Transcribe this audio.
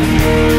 you.